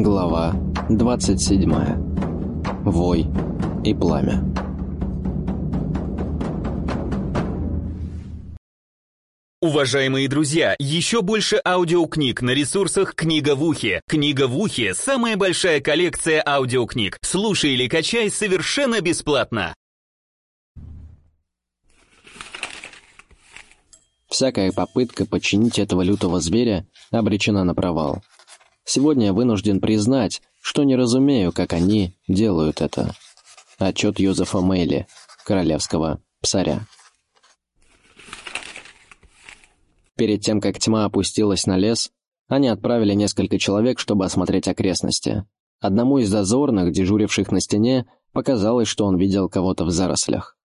Глава 27. Вой и пламя. Уважаемые друзья, еще больше аудиокниг на ресурсах «Книга в ухе». «Книга в ухе» — самая большая коллекция аудиокниг. Слушай или качай совершенно бесплатно. Всякая попытка починить этого лютого зверя обречена на провал. Сегодня я вынужден признать, что не разумею, как они делают это. Отчет Йозефа Мейли, королевского псаря. Перед тем, как тьма опустилась на лес, они отправили несколько человек, чтобы осмотреть окрестности. Одному из дозорных, дежуривших на стене, показалось, что он видел кого-то в зарослях.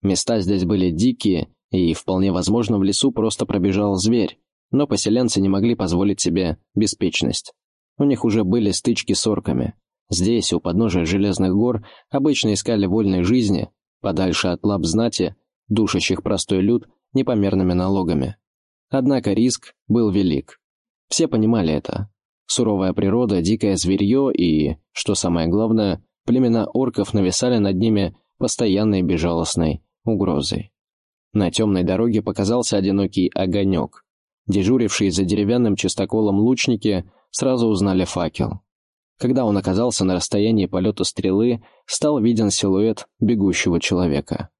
Места здесь были дикие, и, вполне возможно, в лесу просто пробежал зверь, но поселенцы не могли позволить себе беспечность. У них уже были стычки с орками. Здесь, у подножия Железных гор, обычно искали вольной жизни, подальше от лап знати, душащих простой люд непомерными налогами. Однако риск был велик. Все понимали это. Суровая природа, дикое зверье и, что самое главное, племена орков нависали над ними постоянной безжалостной угрозой. На темной дороге показался одинокий огонек. Дежурившие за деревянным чистоколом лучники сразу узнали факел. Когда он оказался на расстоянии полета стрелы, стал виден силуэт бегущего человека.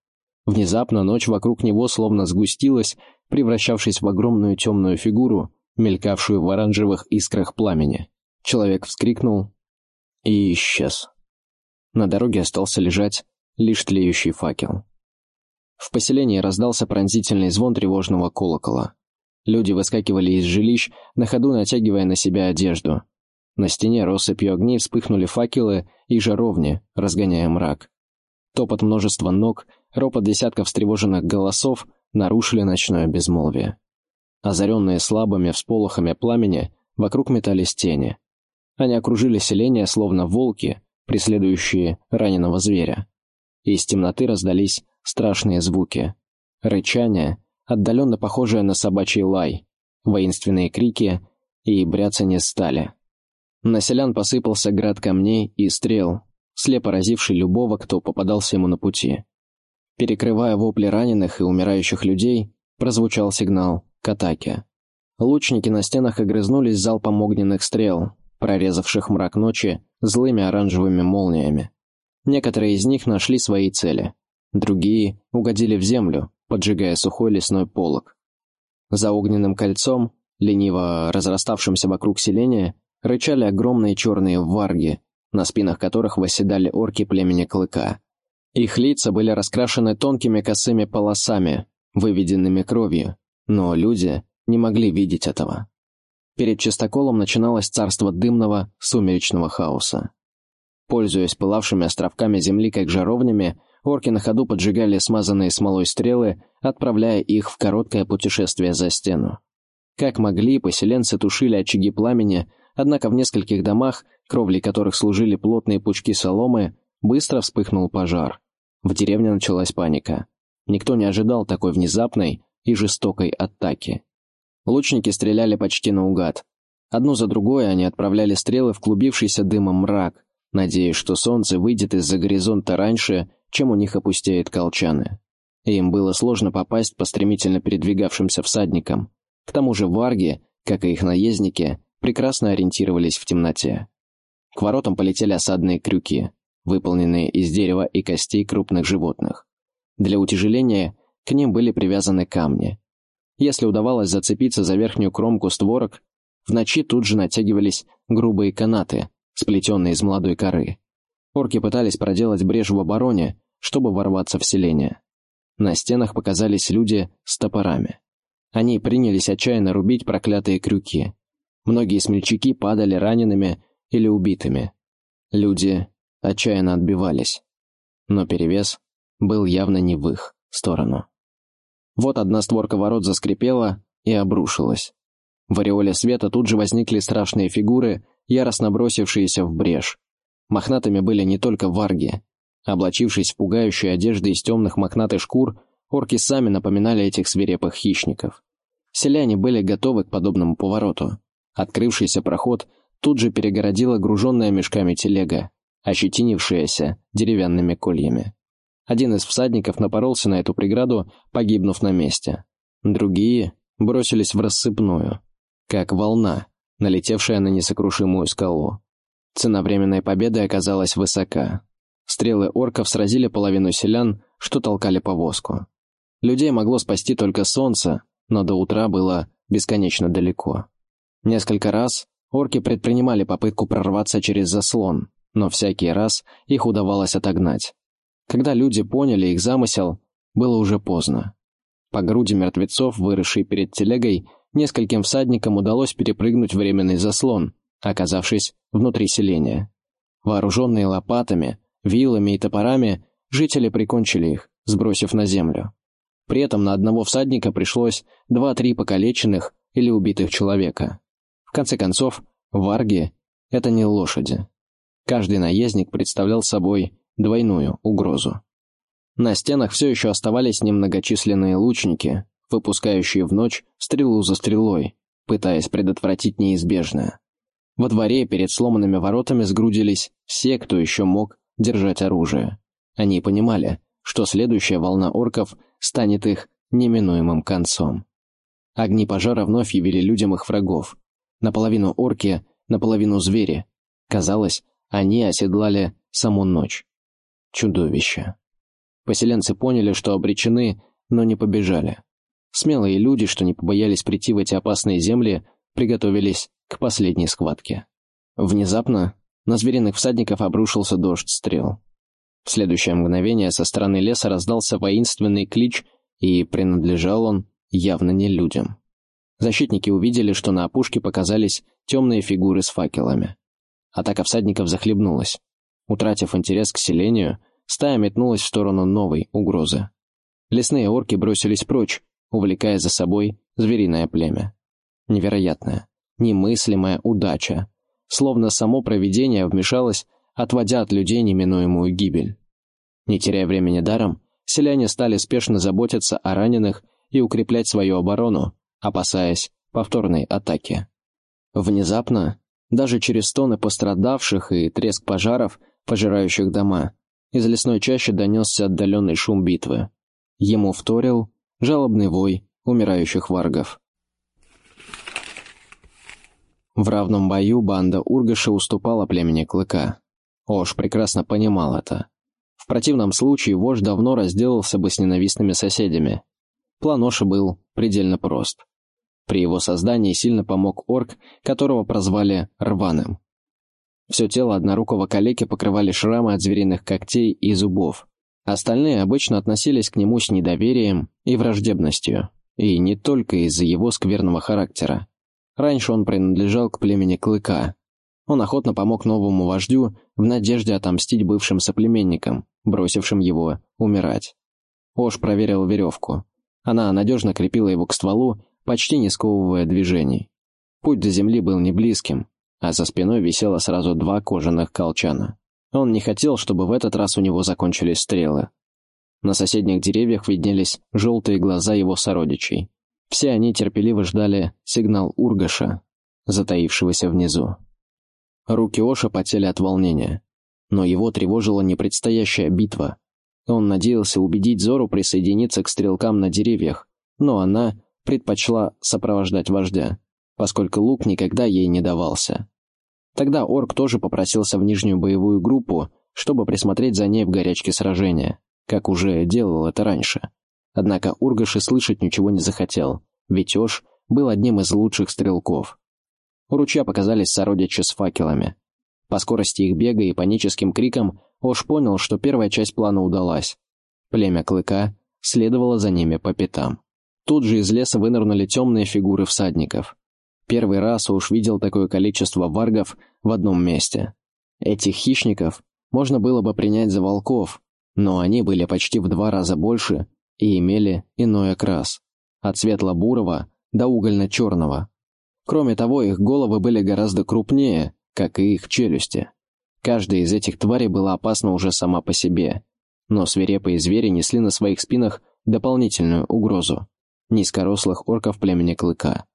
Внезапно ночь вокруг него словно сгустилась, превращавшись в огромную темную фигуру, мелькавшую в оранжевых искрах пламени. Человек вскрикнул и исчез. На дороге остался лежать лишь тлеющий факел. В поселении раздался пронзительный звон тревожного колокола. Люди выскакивали из жилищ, на ходу натягивая на себя одежду. На стене россыпью огней вспыхнули факелы и жаровни, разгоняя мрак. Топот множества ног, ропот десятков встревоженных голосов нарушили ночное безмолвие. Озаренные слабыми всполохами пламени, вокруг метались тени. Они окружили селение, словно волки, преследующие раненого зверя. Из темноты раздались страшные звуки. Рычание, отдаленно похожее на собачий лай, воинственные крики и бряцание стали. На селян посыпался град камней и стрел, слепо разивший любого, кто попадался ему на пути. Перекрывая вопли раненых и умирающих людей, прозвучал сигнал к атаке. Лучники на стенах огрызнулись залпом огненных стрел, прорезавших мрак ночи злыми оранжевыми молниями. Некоторые из них нашли свои цели, другие угодили в землю, поджигая сухой лесной полог. За огненным кольцом, лениво разраставшимся вокруг селения, рычали огромные черные варги, на спинах которых восседали орки племени Клыка. Их лица были раскрашены тонкими косыми полосами, выведенными кровью, но люди не могли видеть этого. Перед чистоколом начиналось царство дымного, сумеречного хаоса. Пользуясь пылавшими островками земли как жаровнями, Орки на ходу поджигали смазанные смолой стрелы, отправляя их в короткое путешествие за стену. Как могли, поселенцы тушили очаги пламени, однако в нескольких домах, кровли которых служили плотные пучки соломы, быстро вспыхнул пожар. В деревне началась паника. Никто не ожидал такой внезапной и жестокой атаки. Лучники стреляли почти наугад. Одну за другой они отправляли стрелы в клубившийся дымом мрак, надеясь, что солнце выйдет из-за горизонта раньше, чем у них опустеют колчаны. Им было сложно попасть по стремительно передвигавшимся всадникам. К тому же варги, как и их наездники, прекрасно ориентировались в темноте. К воротам полетели осадные крюки, выполненные из дерева и костей крупных животных. Для утяжеления к ним были привязаны камни. Если удавалось зацепиться за верхнюю кромку створок, в ночи тут же натягивались грубые канаты, сплетенные из молодой коры. Орки пытались проделать брешь в обороне, чтобы ворваться в селение. На стенах показались люди с топорами. Они принялись отчаянно рубить проклятые крюки. Многие смельчаки падали ранеными или убитыми. Люди отчаянно отбивались. Но перевес был явно не в их сторону. Вот одна створка ворот заскрипела и обрушилась. В ореоле света тут же возникли страшные фигуры, яростно бросившиеся в брешь. Мохнатыми были не только варги, Облачившись в пугающие одежды из темных мохнатых шкур, орки сами напоминали этих свирепых хищников. Селяне были готовы к подобному повороту. Открывшийся проход тут же перегородила груженная мешками телега, ощетинившаяся деревянными кольями. Один из всадников напоролся на эту преграду, погибнув на месте. Другие бросились в рассыпную, как волна, налетевшая на несокрушимую скалу. Цена временной победы оказалась высока. Стрелы орков сразили половину селян, что толкали повозку. Людей могло спасти только солнце, но до утра было бесконечно далеко. Несколько раз орки предпринимали попытку прорваться через заслон, но всякий раз их удавалось отогнать. Когда люди поняли их замысел, было уже поздно. По груди мертвецов, выросшей перед телегой, нескольким всадникам удалось перепрыгнуть временный заслон, оказавшись внутри селения. Вооруженные лопатами, вилами и топорами, жители прикончили их, сбросив на землю. При этом на одного всадника пришлось два-три покалеченных или убитых человека. В конце концов, варги — это не лошади. Каждый наездник представлял собой двойную угрозу. На стенах все еще оставались немногочисленные лучники, выпускающие в ночь стрелу за стрелой, пытаясь предотвратить неизбежное. Во дворе перед сломанными воротами сгрудились все, кто еще мог держать оружие. Они понимали, что следующая волна орков станет их неминуемым концом. Огни пожара вновь явили людям их врагов. Наполовину орки, наполовину звери. Казалось, они оседлали саму ночь. Чудовище. Поселенцы поняли, что обречены, но не побежали. Смелые люди, что не побоялись прийти в эти опасные земли, приготовились к последней схватке. Внезапно на звериных всадников обрушился дождь стрел. В следующее мгновение со стороны леса раздался воинственный клич, и принадлежал он явно не людям. Защитники увидели, что на опушке показались темные фигуры с факелами. Атака всадников захлебнулась. Утратив интерес к селению, стая метнулась в сторону новой угрозы. Лесные орки бросились прочь, увлекая за собой звериное племя. Невероятная, немыслимая удача. Словно само провидение вмешалось, отводя от людей неминуемую гибель. Не теряя времени даром, селяне стали спешно заботиться о раненых и укреплять свою оборону, опасаясь повторной атаки. Внезапно, даже через стоны пострадавших и треск пожаров, пожирающих дома. Из лесной чащи донесся отдаленный шум битвы. Ему вторил жалобный вой умирающих варгов. В равном бою банда Ургаша уступала племени Клыка. Ош прекрасно понимал это. В противном случае вождь давно разделался бы с ненавистными соседями. План Оша был предельно прост. При его создании сильно помог орк, которого прозвали Рваным. Все тело однорукого калеки покрывали шрамы от звериных когтей и зубов. Остальные обычно относились к нему с недоверием и враждебностью, и не только из-за его скверного характера. Раньше он принадлежал к племени Клыка. Он охотно помог новому вождю в надежде отомстить бывшим соплеменникам, бросившим его умирать. Ош проверил веревку. Она надежно крепила его к стволу, почти не сковывая движений. Путь до земли был не близким, а за спиной висело сразу два кожаных колчана. Он не хотел, чтобы в этот раз у него закончились стрелы. На соседних деревьях виднелись желтые глаза его сородичей. Все они терпеливо ждали сигнал Ургаша, затаившегося внизу. Руки Оша потели от волнения, но его тревожила непредстоящая битва. Он надеялся убедить Зору присоединиться к стрелкам на деревьях, но она предпочла сопровождать вождя поскольку лук никогда ей не давался. Тогда орк тоже попросился в нижнюю боевую группу, чтобы присмотреть за ней в горячке сражения, как уже делал это раньше. Однако Ургаш и слышать ничего не захотел, ведь Ош был одним из лучших стрелков. У ручья показались сородичи с факелами. По скорости их бега и паническим крикам Ош понял, что первая часть плана удалась. Племя Клыка следовало за ними по пятам. Тут же из леса вынырнули темные фигуры всадников. Первый раз уж видел такое количество варгов в одном месте. Этих хищников можно было бы принять за волков, но они были почти в два раза больше и имели иной окрас, от светло-бурого до угольно-черного. Кроме того, их головы были гораздо крупнее, как и их челюсти. Каждая из этих тварей была опасна уже сама по себе, но свирепые звери несли на своих спинах дополнительную угрозу – низкорослых орков племени Клыка.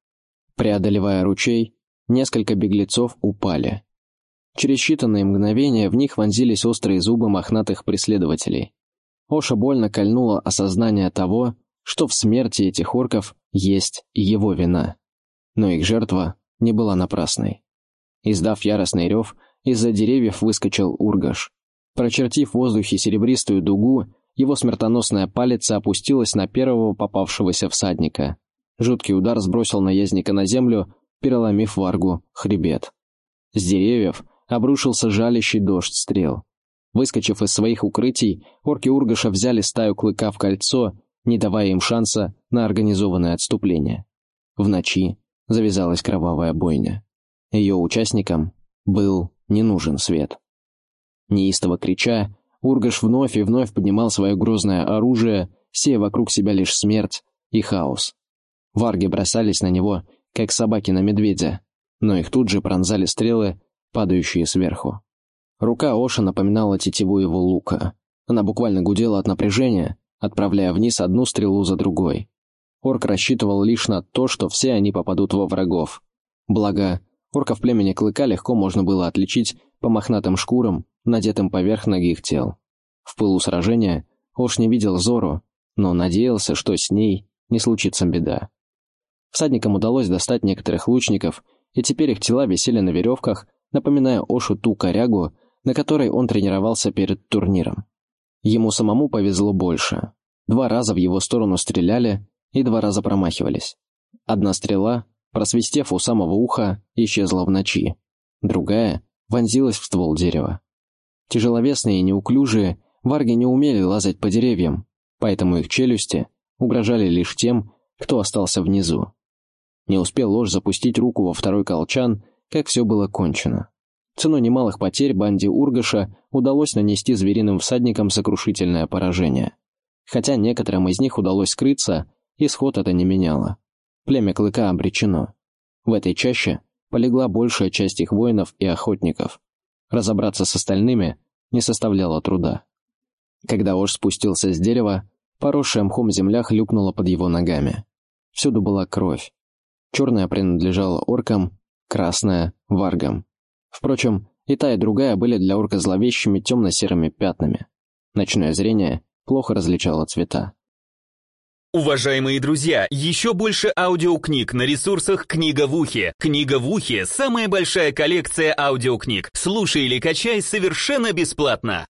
Преодолевая ручей, несколько беглецов упали. Через считанные мгновения в них вонзились острые зубы мохнатых преследователей. Оша больно кольнуло осознание того, что в смерти этих орков есть его вина. Но их жертва не была напрасной. Издав яростный рев, из-за деревьев выскочил Ургаш. Прочертив в воздухе серебристую дугу, его смертоносная палец опустилась на первого попавшегося всадника. Жуткий удар сбросил наездника на землю, переломив варгу хребет. С деревьев обрушился жалящий дождь стрел. Выскочив из своих укрытий, орки Ургаша взяли стаю клыка в кольцо, не давая им шанса на организованное отступление. В ночи завязалась кровавая бойня. Ее участникам был не нужен свет. Неистово крича, Ургаш вновь и вновь поднимал свое грозное оружие, сея вокруг себя лишь смерть и хаос. Варги бросались на него, как собаки на медведя, но их тут же пронзали стрелы, падающие сверху. Рука Оша напоминала тетиву его лука. Она буквально гудела от напряжения, отправляя вниз одну стрелу за другой. Орк рассчитывал лишь на то, что все они попадут во врагов. Благо, орков племени Клыка легко можно было отличить по мохнатым шкурам, надетым поверх ногих тел. В пылу сражения Ош не видел Зору, но надеялся, что с ней не случится беда. Всадникам удалось достать некоторых лучников, и теперь их тела висели на веревках, напоминая Ошу ту корягу, на которой он тренировался перед турниром. Ему самому повезло больше. Два раза в его сторону стреляли и два раза промахивались. Одна стрела, просвистев у самого уха, исчезла в ночи. Другая вонзилась в ствол дерева. Тяжеловесные и неуклюжие, варги не умели лазать по деревьям, поэтому их челюсти угрожали лишь тем, кто остался внизу. Не успел ложь запустить руку во второй колчан, как все было кончено. Ценой немалых потерь банде Ургаша удалось нанести звериным всадникам сокрушительное поражение. Хотя некоторым из них удалось скрыться, исход это не меняло. Племя Клыка обречено. В этой чаще полегла большая часть их воинов и охотников. Разобраться с остальными не составляло труда. Когда Ош спустился с дерева, поросшая мхом земля хлюпнула под его ногами. Всюду была кровь. Черная принадлежала оркам, красная — варгам. Впрочем, и та, и другая были для орка зловещими темно-серыми пятнами. Ночное зрение плохо различало цвета. Уважаемые друзья, еще больше аудиокниг на ресурсах «Книга в ухе». «Книга в ухе» — самая большая коллекция аудиокниг. Слушай или качай совершенно бесплатно.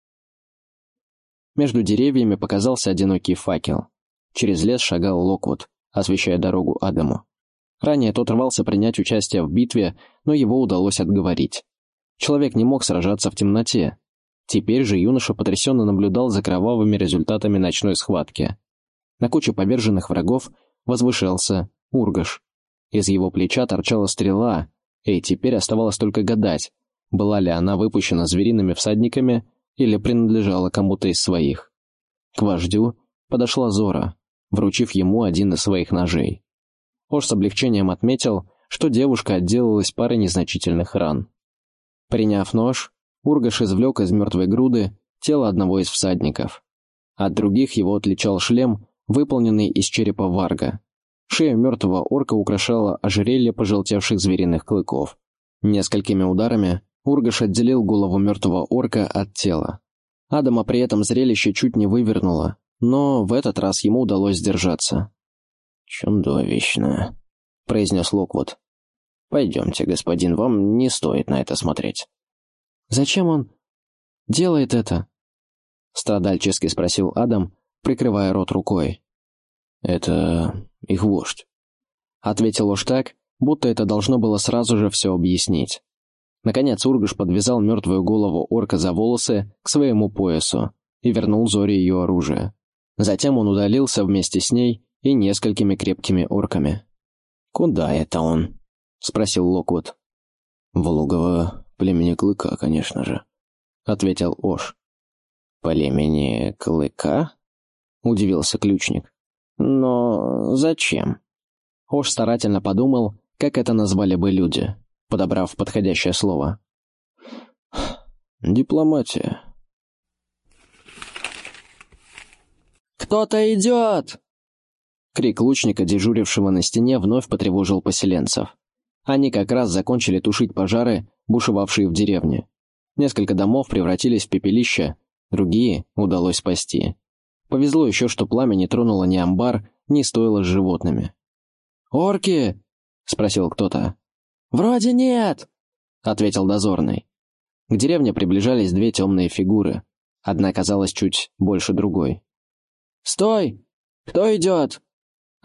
Между деревьями показался одинокий факел. Через лес шагал Локвуд, освещая дорогу Адаму. Ранее тот рвался принять участие в битве, но его удалось отговорить. Человек не мог сражаться в темноте. Теперь же юноша потрясенно наблюдал за кровавыми результатами ночной схватки. На куче поверженных врагов возвышался Ургаш. Из его плеча торчала стрела, и теперь оставалось только гадать, была ли она выпущена звериными всадниками или принадлежала кому-то из своих. К вождю подошла Зора, вручив ему один из своих ножей. Ош с облегчением отметил, что девушка отделалась парой незначительных ран. Приняв нож, Ургаш извлек из мертвой груды тело одного из всадников. От других его отличал шлем, выполненный из черепа варга. Шею мертвого орка украшало ожерелье пожелтевших звериных клыков. Несколькими ударами Ургаш отделил голову мертвого орка от тела. Адама при этом зрелище чуть не вывернуло, но в этот раз ему удалось сдержаться. «Чудовищно», — произнес Локвуд. «Пойдемте, господин, вам не стоит на это смотреть». «Зачем он делает это?» — страдальчески спросил Адам, прикрывая рот рукой. «Это их вождь», — ответил уж так, будто это должно было сразу же все объяснить. Наконец Ургаш подвязал мертвую голову орка за волосы к своему поясу и вернул Зоре ее оружие. Затем он удалился вместе с ней и несколькими крепкими орками. «Куда это он?» — спросил Локвуд. «В логово племени Клыка, конечно же», — ответил Ош. «Племени Клыка?» — удивился ключник. «Но зачем?» Ош старательно подумал, как это назвали бы люди, подобрав подходящее слово. «Дипломатия». «Кто-то идет!» Крик лучника, дежурившего на стене, вновь потревожил поселенцев. Они как раз закончили тушить пожары, бушевавшие в деревне. Несколько домов превратились в пепелище, другие удалось спасти. Повезло еще, что пламя не тронуло ни амбар, ни стоило с животными. «Орки?» — спросил кто-то. «Вроде нет», — ответил дозорный. К деревне приближались две темные фигуры. Одна казалась чуть больше другой. «Стой! Кто идет?» —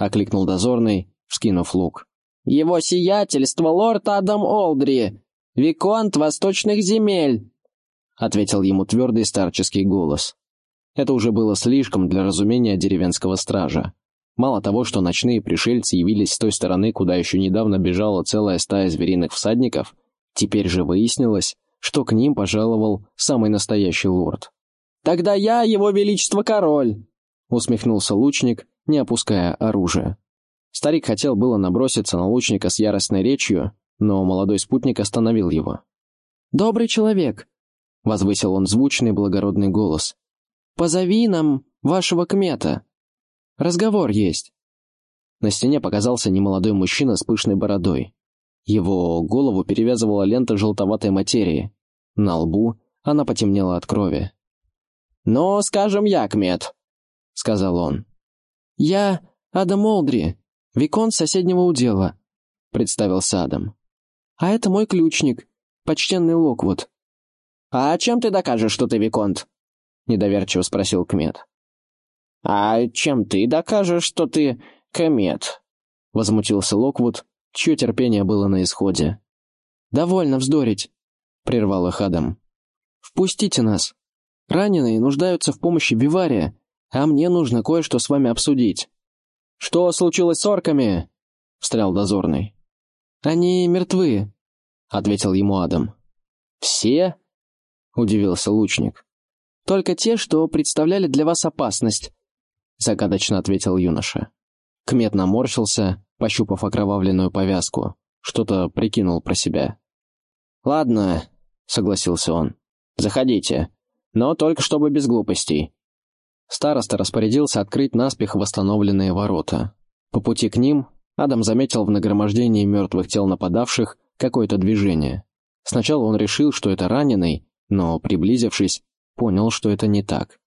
окликнул дозорный, вскинув лук. «Его сиятельство лорд Адам Олдри, виконт восточных земель», — ответил ему твердый старческий голос. Это уже было слишком для разумения деревенского стража. Мало того, что ночные пришельцы явились с той стороны, куда еще недавно бежала целая стая звериных всадников, теперь же выяснилось, что к ним пожаловал самый настоящий лорд. «Тогда я, его величество, король!» — усмехнулся лучник, не опуская оружие. Старик хотел было наброситься на лучника с яростной речью, но молодой спутник остановил его. «Добрый человек», — возвысил он звучный благородный голос, — «позови нам вашего кмета. Разговор есть». На стене показался немолодой мужчина с пышной бородой. Его голову перевязывала лента желтоватой материи. На лбу она потемнела от крови. «Ну, скажем я, кмет», — сказал он. «Я Адам Олдри, виконт соседнего удела», — представился Адам. «А это мой ключник, почтенный Локвуд». «А чем ты докажешь, что ты виконт?» — недоверчиво спросил Кмет. «А чем ты докажешь, что ты комет?» — возмутился Локвуд, чье терпение было на исходе. «Довольно вздорить», — прервал их Адам. «Впустите нас. Раненые нуждаются в помощи Бивария, а мне нужно кое-что с вами обсудить». «Что случилось с орками?» — встрял дозорный. «Они мертвы», — ответил ему Адам. «Все?» — удивился лучник. «Только те, что представляли для вас опасность», — загадочно ответил юноша. Кмет наморщился, пощупав окровавленную повязку, что-то прикинул про себя. «Ладно», — согласился он, — «заходите, но только чтобы без глупостей». Староста распорядился открыть наспех восстановленные ворота. По пути к ним Адам заметил в нагромождении мертвых тел нападавших какое-то движение. Сначала он решил, что это раненый, но, приблизившись, понял, что это не так.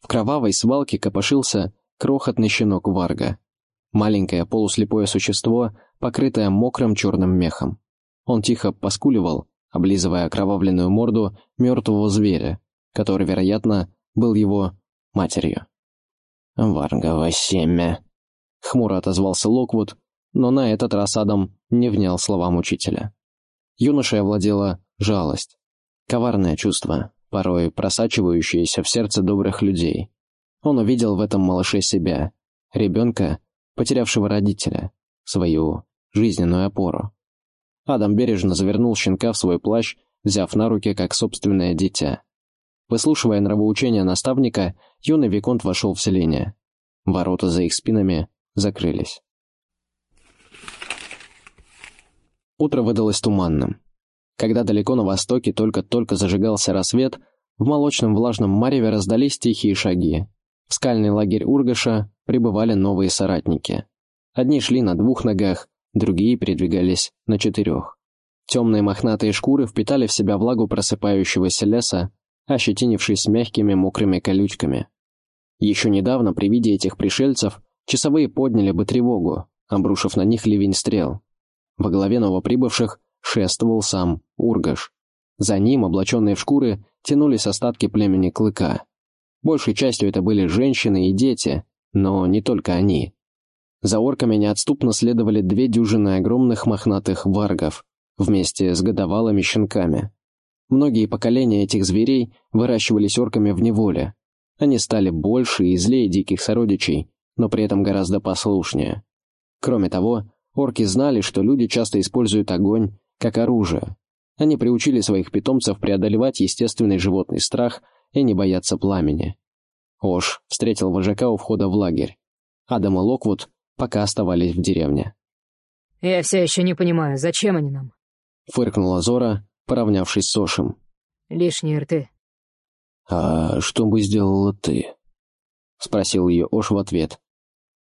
В кровавой свалке копошился крохотный щенок Варга. Маленькое полуслепое существо, покрытое мокрым черным мехом. Он тихо поскуливал, облизывая окровавленную морду мертвого зверя, который, вероятно, был его матерью. «Варгово семя», — хмуро отозвался Локвуд, но на этот раз Адам не внял словам учителя. Юношей овладела жалость. Коварное чувство, порой просачивающееся в сердце добрых людей. Он увидел в этом малыше себя, ребенка, потерявшего родителя, свою жизненную опору. Адам бережно завернул щенка в свой плащ, взяв на руки как собственное дитя. Выслушивая нравоучения наставника, юный Виконт вошел в селение. Ворота за их спинами закрылись. Утро выдалось туманным. Когда далеко на востоке только-только зажигался рассвет, в молочном влажном мареве раздались тихие шаги. В скальный лагерь Ургаша прибывали новые соратники. Одни шли на двух ногах, другие передвигались на четырех. Темные мохнатые шкуры впитали в себя влагу просыпающегося леса, ощетинившись мягкими мокрыми колючками. Еще недавно при виде этих пришельцев часовые подняли бы тревогу, обрушив на них ливень стрел. Во главе новоприбывших шествовал сам Ургаш. За ним, облаченные в шкуры, тянулись остатки племени Клыка. Большей частью это были женщины и дети, но не только они. За орками неотступно следовали две дюжины огромных мохнатых варгов, вместе с годовалыми щенками. Многие поколения этих зверей выращивались орками в неволе. Они стали больше и злее диких сородичей, но при этом гораздо послушнее. Кроме того, орки знали, что люди часто используют огонь как оружие. Они приучили своих питомцев преодолевать естественный животный страх и не бояться пламени. Ош встретил вожака у входа в лагерь. Адам и Локвуд пока оставались в деревне. «Я все еще не понимаю, зачем они нам?» Фыркнула Зора, поравнявшись с Ошем. «Лишние рты». «А что бы сделала ты?» Спросил ее Ош в ответ.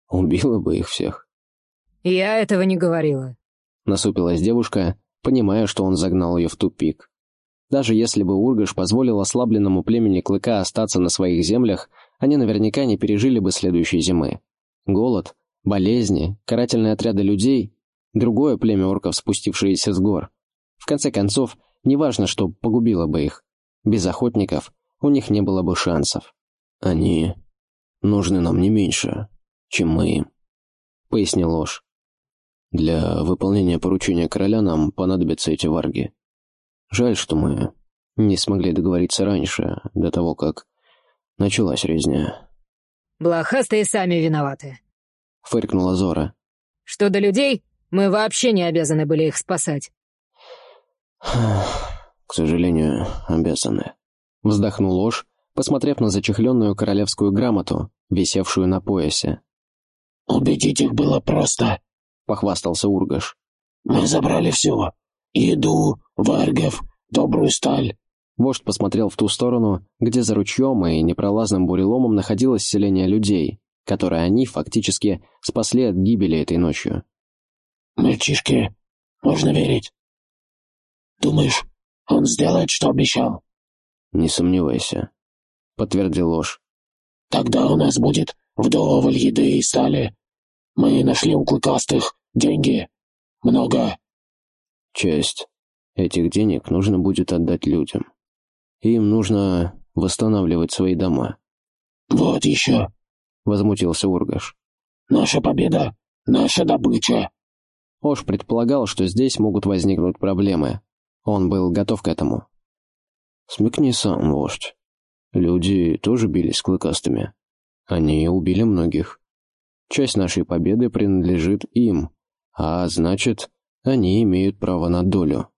«Убила бы их всех». «Я этого не говорила». — насупилась девушка, понимая, что он загнал ее в тупик. Даже если бы Ургаш позволил ослабленному племени Клыка остаться на своих землях, они наверняка не пережили бы следующей зимы. Голод, болезни, карательные отряды людей, другое племя орков, спустившееся с гор. В конце концов, неважно, что погубило бы их. Без охотников у них не было бы шансов. «Они нужны нам не меньше, чем мы им», — пояснил Ложь. «Для выполнения поручения короля нам понадобятся эти варги. Жаль, что мы не смогли договориться раньше, до того, как началась резня». «Блохастые сами виноваты», — фыркнула Зора. «Что до людей, мы вообще не обязаны были их спасать». «К сожалению, обязаны», — вздохнул Ложь, посмотрев на зачехленную королевскую грамоту, висевшую на поясе. «Убедить их было просто», — похвастался Ургаш. «Мы забрали все. Еду, варгов, добрую сталь». Вождь посмотрел в ту сторону, где за ручьем и непролазным буреломом находилось селение людей, которое они фактически спасли от гибели этой ночью. «Мальчишки, можно верить. Думаешь, он сделает, что обещал?» «Не сомневайся», — подтвердил ложь. «Тогда у нас будет вдоволь еды и стали. Мы нашли у клыкастых деньги. Много». «Часть этих денег нужно будет отдать людям. Им нужно восстанавливать свои дома». «Вот еще», — возмутился Ургаш. «Наша победа, наша добыча». Ош предполагал, что здесь могут возникнуть проблемы. Он был готов к этому. «Смекни сам, вождь. Люди тоже бились с клыкастыми. Они убили многих. Часть нашей победы принадлежит им, а значит, они имеют право на долю».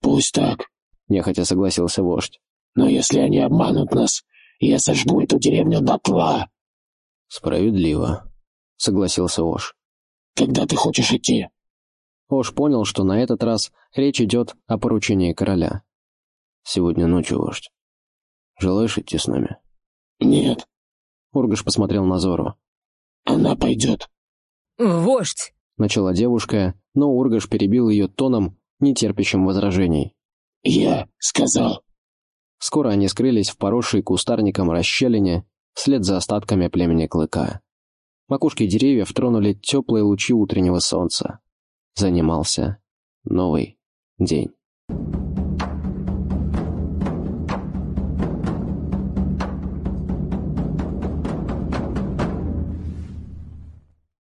«Пусть так», — нехотя согласился вождь. «Но если они обманут нас, я сожгу эту деревню дотла». «Справедливо», — согласился Ош. «Когда ты хочешь идти?» Ош понял, что на этот раз речь идет о поручении короля. «Сегодня ночью, вождь. Желаешь идти с нами?» «Нет». Ургаш посмотрел на Зору. «Она пойдет». «Вождь!» — начала девушка, но Ургаш перебил ее тоном, нетерпящим возражений. «Я сказал». Скоро они скрылись в поросшей кустарником расщелине, вслед за остатками племени Клыка. Макушки деревьев тронули теплые лучи утреннего солнца занимался новый день.